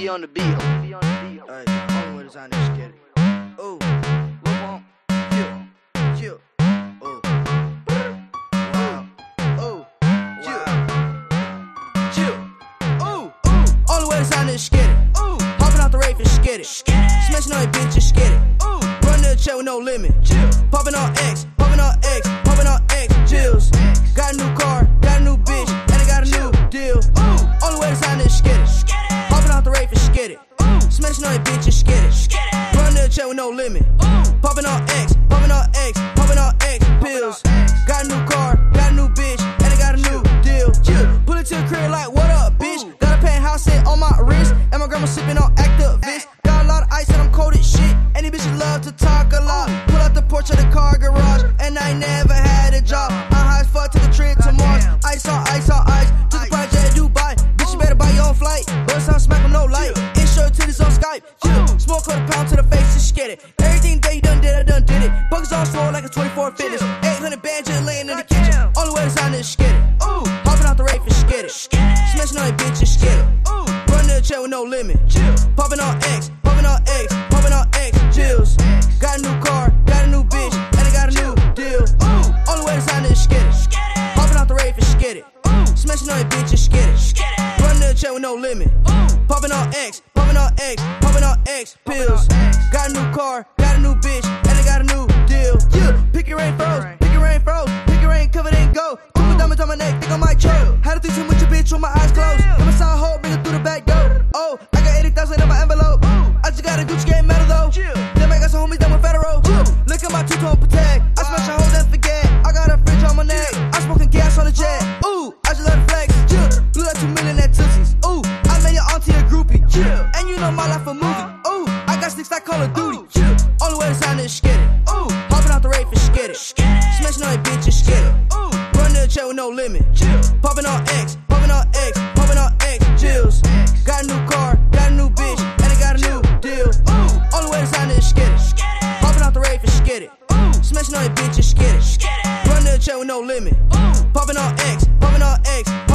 be on the beat. Be on the beat. Hey, only way to sign this get it. Ooh, Lil Pump, chill, chill. Ooh, wow, ooh, chill, chill. Ooh, ooh, only way to sign this get it. Ooh, hopping out the rape and skid it. Smashing on your bitch and skid it. Ooh, run the check with no limit. Chill, popping popping on X, Smashing on your bitch and skid it. Run to the check with no limit. Popping on X, popping on X, popping on X pills. Got a new car, got a new bitch, and I got a new deal. Pull it to the crib like, what up, bitch? Got a penthouse set on my wrist, and my grandma sipping on Smoke quarter pound to the face, just get it. Everything that you done did, I done did it. Buggers on swole like a 24 fitness. 800 bands just laying in the kitchen. Only way to sign is skid it. Ooh, hopping out the rape and skid it. Smashing on your bitch and skid it. Ooh, run to the chair with no limit. Popping on X, popping on X, popping on X, chills. Got a new car, got a new bitch, and I got a new deal. Ooh, only way to sign is skid it. Popping out the rape and skid it. Smashing on your bitch and skid it. Run to the chair with no limit. Popping on X, popping on X, popping on X pills. Got a new car, got a new bitch, and I got a new deal. Yeah, pick your rain froze, pick your rain froze, pick your rain covered and go. Put my diamonds on my neck, think I might choke. Had to threesome with your bitch with my eyes closed. Got my side hole, bring it through the back door. Oh, I got 80,000 in my envelope. I just got a Gucci game Call of Duty. Yeah. Only way to sign is skid it. Ooh, hopping out the rape and skid it. Smashing on your bitch and skid it. Ooh, run to the chair with no limit. Popping on X, popping on X, popping on X, chills. Got a new car, got a new bitch, and I got a new deal. Ooh, only way to sign is skid it. Popping out the rape and skid it. Smashing on your bitch and skid it. Run to the chair with no limit. Popping popping on X, popping on X